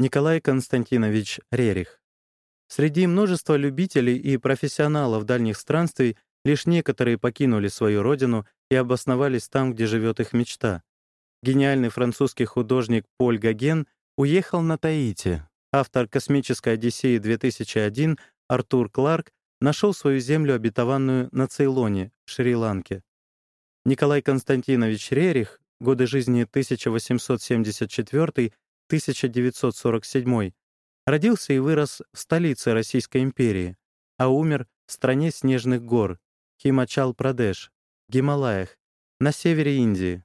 Николай Константинович Рерих. Среди множества любителей и профессионалов дальних странствий лишь некоторые покинули свою родину и обосновались там, где живет их мечта. Гениальный французский художник Поль Гоген уехал на Таити. Автор «Космической Одиссеи 2001» Артур Кларк нашел свою землю обетованную на Цейлоне, Шри-Ланке. Николай Константинович Рерих, годы жизни 1874-1947, родился и вырос в столице Российской империи, а умер в стране снежных гор, Химачал-Прадеш, Гималаях, на севере Индии.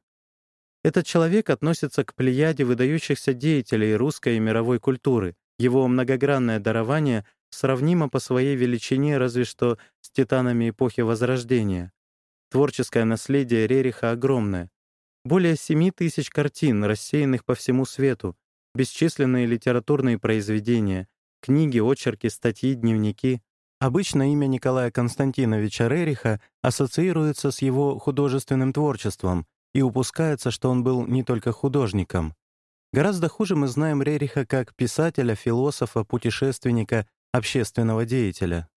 Этот человек относится к плеяде выдающихся деятелей русской и мировой культуры. Его многогранное дарование сравнимо по своей величине разве что с титанами эпохи Возрождения. Творческое наследие Рериха огромное. Более 7 тысяч картин, рассеянных по всему свету, бесчисленные литературные произведения, книги, очерки, статьи, дневники. Обычно имя Николая Константиновича Рериха ассоциируется с его художественным творчеством, и упускается, что он был не только художником. Гораздо хуже мы знаем Рериха как писателя, философа, путешественника, общественного деятеля.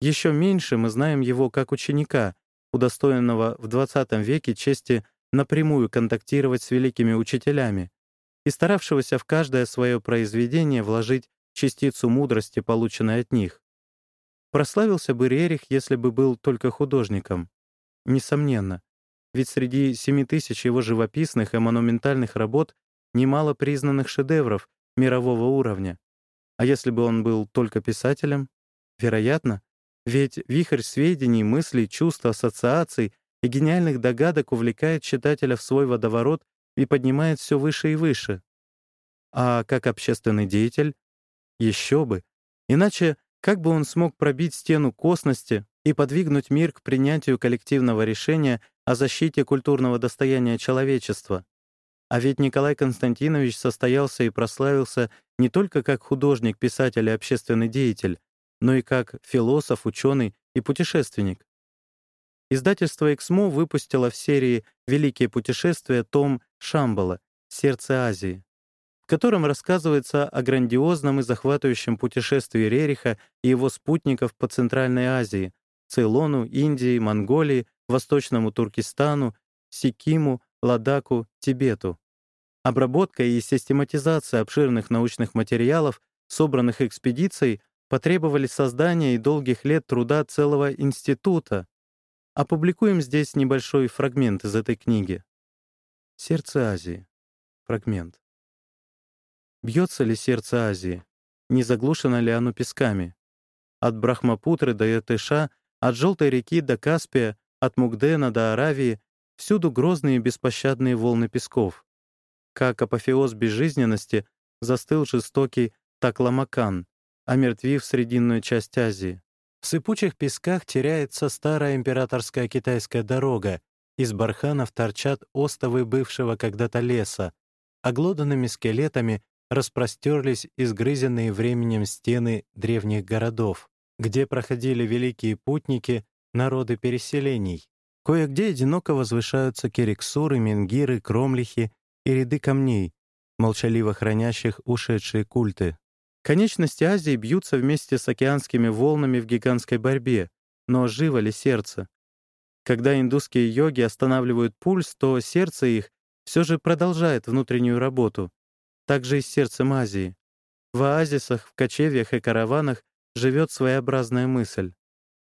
Еще меньше мы знаем его как ученика, удостоенного в XX веке чести напрямую контактировать с великими учителями и старавшегося в каждое свое произведение вложить частицу мудрости, полученной от них. Прославился бы Рерих, если бы был только художником. Несомненно. Ведь среди семи тысяч его живописных и монументальных работ немало признанных шедевров мирового уровня. А если бы он был только писателем? Вероятно. Ведь вихрь сведений, мыслей, чувств, ассоциаций и гениальных догадок увлекает читателя в свой водоворот и поднимает все выше и выше. А как общественный деятель? Еще бы. Иначе как бы он смог пробить стену косности и подвигнуть мир к принятию коллективного решения о защите культурного достояния человечества? А ведь Николай Константинович состоялся и прославился не только как художник, писатель и общественный деятель, но и как философ, ученый и путешественник. Издательство «Эксмо» выпустило в серии «Великие путешествия» том Шамбала «Сердце Азии», в котором рассказывается о грандиозном и захватывающем путешествии Рериха и его спутников по Центральной Азии, Цейлону, Индии, Монголии, Восточному Туркестану, Сикиму, Ладаку, Тибету. Обработка и систематизация обширных научных материалов, собранных экспедицией, потребовали создания и долгих лет труда целого института. Опубликуем здесь небольшой фрагмент из этой книги. Сердце Азии. Фрагмент. Бьется ли сердце Азии? Не заглушено ли оно песками? От Брахмапутры до Ятыша, от Желтой реки до Каспия, от Мугдена до Аравии Всюду грозные беспощадные волны песков. Как апофеоз безжизненности застыл жестокий Такламакан, омертвив срединную часть Азии. В сыпучих песках теряется старая императорская китайская дорога, из барханов торчат остовы бывшего когда-то леса, оглоданными скелетами распростерлись изгрызенные временем стены древних городов, где проходили великие путники, народы переселений. Кое-где одиноко возвышаются керексуры, менгиры, кромлихи и ряды камней, молчаливо хранящих ушедшие культы. Конечности Азии бьются вместе с океанскими волнами в гигантской борьбе, но живо ли сердце? Когда индусские йоги останавливают пульс, то сердце их все же продолжает внутреннюю работу. Так же и с сердцем Азии. В оазисах, в кочевьях и караванах живет своеобразная мысль.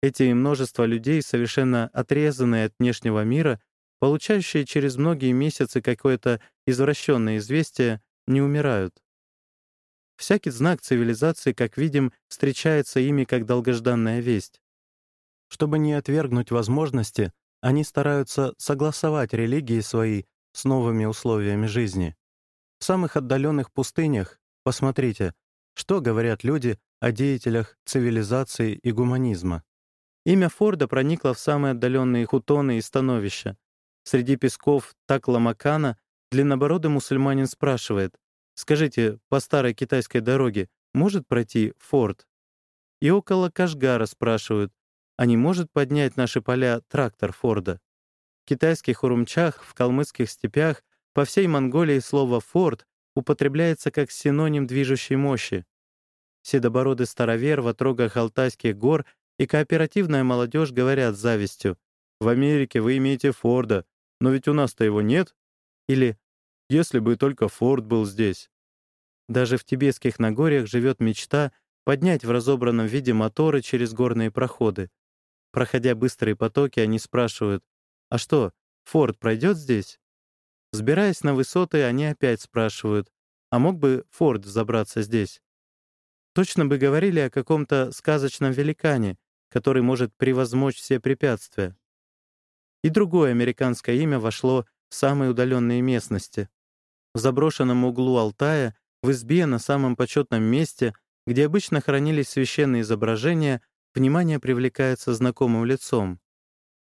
Эти множество людей, совершенно отрезанные от внешнего мира, получающие через многие месяцы какое-то извращенное известие, не умирают. Всякий знак цивилизации, как видим, встречается ими как долгожданная весть. Чтобы не отвергнуть возможности, они стараются согласовать религии свои с новыми условиями жизни. В самых отдаленных пустынях, посмотрите, что говорят люди о деятелях цивилизации и гуманизма. Имя Форда проникло в самые отдаленные хутоны и становища. Среди песков Такламакана длиннобородый мусульманин спрашивает, «Скажите, по старой китайской дороге может пройти Форд?» И около Кашгара спрашивают, а не может поднять наши поля трактор Форда? В китайских урумчах, в калмыцких степях, по всей Монголии слово «форд» употребляется как синоним движущей мощи. Седобородый старовер в отрогах Алтайских гор и кооперативная молодежь говорят с завистью. «В Америке вы имеете Форда, но ведь у нас-то его нет». Или «Если бы только Форд был здесь». Даже в тибетских Нагорьях живет мечта поднять в разобранном виде моторы через горные проходы. Проходя быстрые потоки, они спрашивают, «А что, Форд пройдет здесь?» Взбираясь на высоты, они опять спрашивают, «А мог бы Форд забраться здесь?» Точно бы говорили о каком-то сказочном великане, который может превозмочь все препятствия. И другое американское имя вошло в самые удаленные местности. В заброшенном углу Алтая, в избе на самом почетном месте, где обычно хранились священные изображения, внимание привлекается знакомым лицом.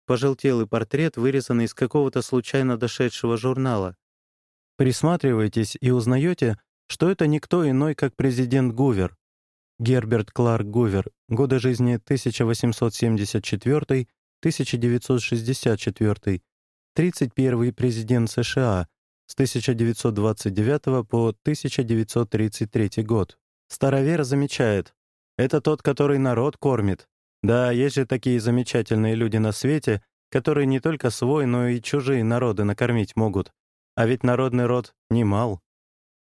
Пожелтелый портрет, вырезанный из какого-то случайно дошедшего журнала. Присматривайтесь и узнаете, что это никто иной, как президент Гувер, Герберт Кларк Гувер, годы жизни 1874-1964, 31-й президент США с 1929 по 1933 год. Старовер замечает, это тот, который народ кормит. Да, есть же такие замечательные люди на свете, которые не только свой, но и чужие народы накормить могут. А ведь народный род немал.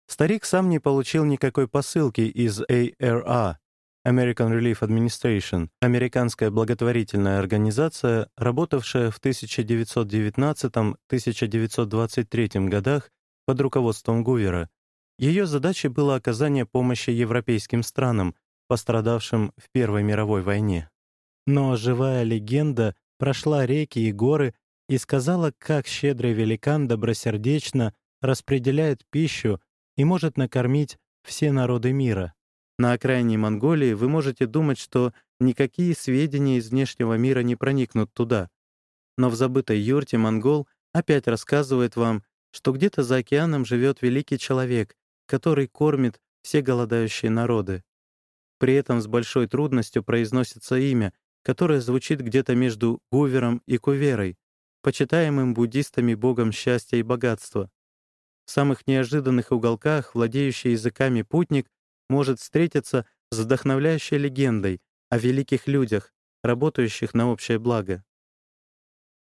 Старик сам не получил никакой посылки из ARA, American Relief Administration, американская благотворительная организация, работавшая в 1919-1923 годах под руководством Гувера. Ее задачей было оказание помощи европейским странам, пострадавшим в Первой мировой войне. Но живая легенда прошла реки и горы и сказала, как щедрый великан добросердечно распределяет пищу и может накормить все народы мира. На окраине Монголии вы можете думать, что никакие сведения из внешнего мира не проникнут туда. Но в забытой юрте монгол опять рассказывает вам, что где-то за океаном живет великий человек, который кормит все голодающие народы. При этом с большой трудностью произносится имя, которое звучит где-то между Гувером и Куверой, почитаемым буддистами богом счастья и богатства. В самых неожиданных уголках владеющий языками путник может встретиться с вдохновляющей легендой о великих людях, работающих на общее благо.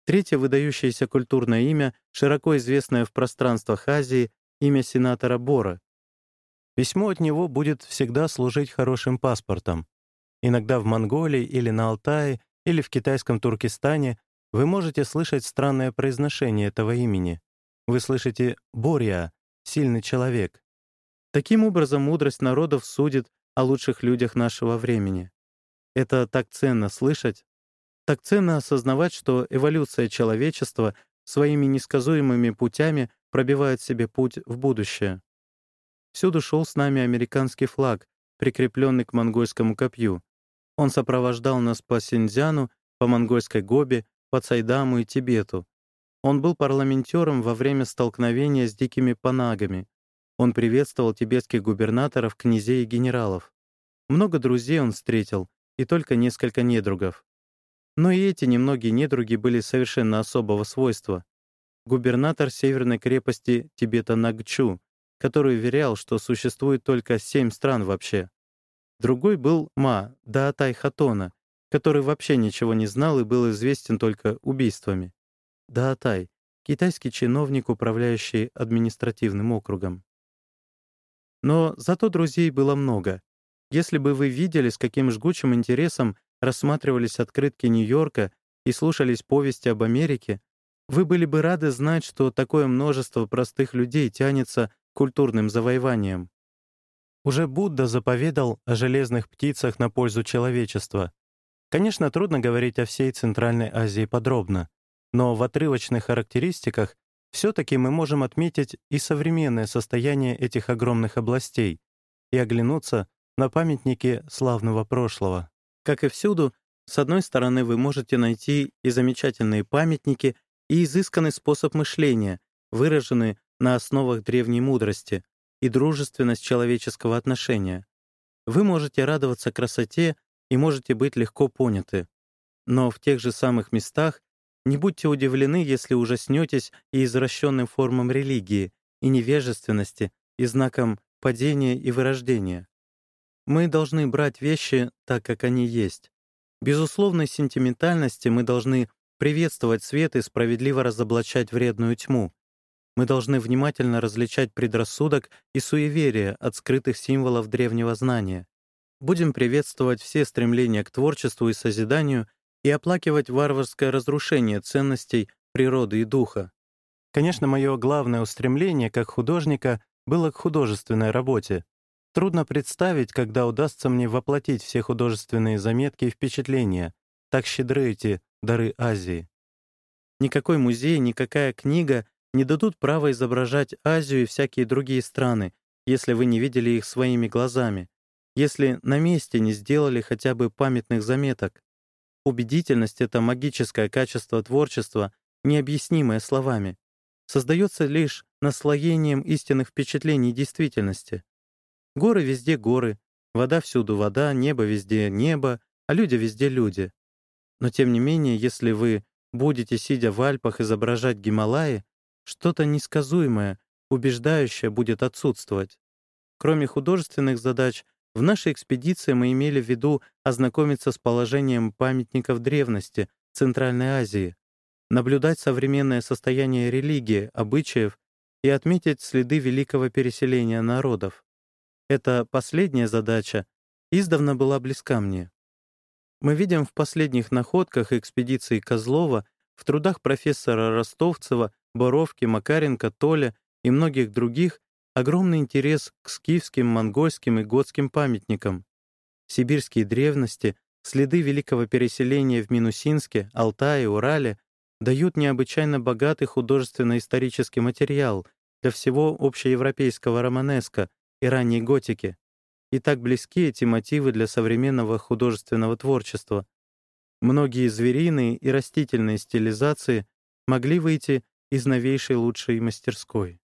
Третье выдающееся культурное имя, широко известное в пространствах Азии, имя сенатора Бора. Письмо от него будет всегда служить хорошим паспортом. Иногда в Монголии или на Алтае или в китайском Туркестане вы можете слышать странное произношение этого имени. Вы слышите «Борья» — «сильный человек». Таким образом, мудрость народов судит о лучших людях нашего времени. Это так ценно слышать, так ценно осознавать, что эволюция человечества своими несказуемыми путями пробивает себе путь в будущее. Всюду шел с нами американский флаг, прикрепленный к монгольскому копью. Он сопровождал нас по Синьцзяну, по монгольской Гобе, по Цайдаму и Тибету. Он был парламентером во время столкновения с дикими панагами. Он приветствовал тибетских губернаторов, князей и генералов. Много друзей он встретил, и только несколько недругов. Но и эти немногие недруги были совершенно особого свойства. Губернатор северной крепости Тибета Нагчу, который уверял, что существует только семь стран вообще. Другой был Ма, Даатай Хатона, который вообще ничего не знал и был известен только убийствами. Даатай — китайский чиновник, управляющий административным округом. Но зато друзей было много. Если бы вы видели, с каким жгучим интересом рассматривались открытки Нью-Йорка и слушались повести об Америке, вы были бы рады знать, что такое множество простых людей тянется культурным завоеваниям. Уже Будда заповедал о железных птицах на пользу человечества. Конечно, трудно говорить о всей Центральной Азии подробно. Но в отрывочных характеристиках все-таки мы можем отметить и современное состояние этих огромных областей и оглянуться на памятники славного прошлого. Как и всюду, с одной стороны, вы можете найти и замечательные памятники, и изысканный способ мышления, выраженный на основах древней мудрости, и дружественность человеческого отношения. Вы можете радоваться красоте и можете быть легко поняты. Но в тех же самых местах не будьте удивлены, если ужаснетесь и извращенным формам религии, и невежественности, и знаком падения и вырождения. Мы должны брать вещи так, как они есть. Безусловной сентиментальности мы должны приветствовать свет и справедливо разоблачать вредную тьму. Мы должны внимательно различать предрассудок и суеверие от скрытых символов древнего знания. Будем приветствовать все стремления к творчеству и созиданию и оплакивать варварское разрушение ценностей природы и духа. Конечно, мое главное устремление как художника было к художественной работе. Трудно представить, когда удастся мне воплотить все художественные заметки и впечатления. Так щедры эти дары Азии. Никакой музей, никакая книга не дадут права изображать Азию и всякие другие страны, если вы не видели их своими глазами, если на месте не сделали хотя бы памятных заметок. Убедительность — это магическое качество творчества, необъяснимое словами. Создается лишь наслоением истинных впечатлений действительности. Горы везде горы, вода всюду вода, небо везде небо, а люди везде люди. Но тем не менее, если вы будете, сидя в Альпах, изображать Гималаи, что-то несказуемое, убеждающее будет отсутствовать. Кроме художественных задач, в нашей экспедиции мы имели в виду ознакомиться с положением памятников древности Центральной Азии, наблюдать современное состояние религии, обычаев и отметить следы великого переселения народов. Эта последняя задача издавна была близка мне. Мы видим в последних находках экспедиции Козлова, в трудах профессора Ростовцева, Боровки, Макаренко, Толя и многих других огромный интерес к скифским, монгольским и готским памятникам. Сибирские древности, следы великого переселения в Минусинске, Алтае, Урале дают необычайно богатый художественно-исторический материал для всего общеевропейского романеска и ранней готики. И так близки эти мотивы для современного художественного творчества. Многие звериные и растительные стилизации могли выйти из новейшей лучшей мастерской.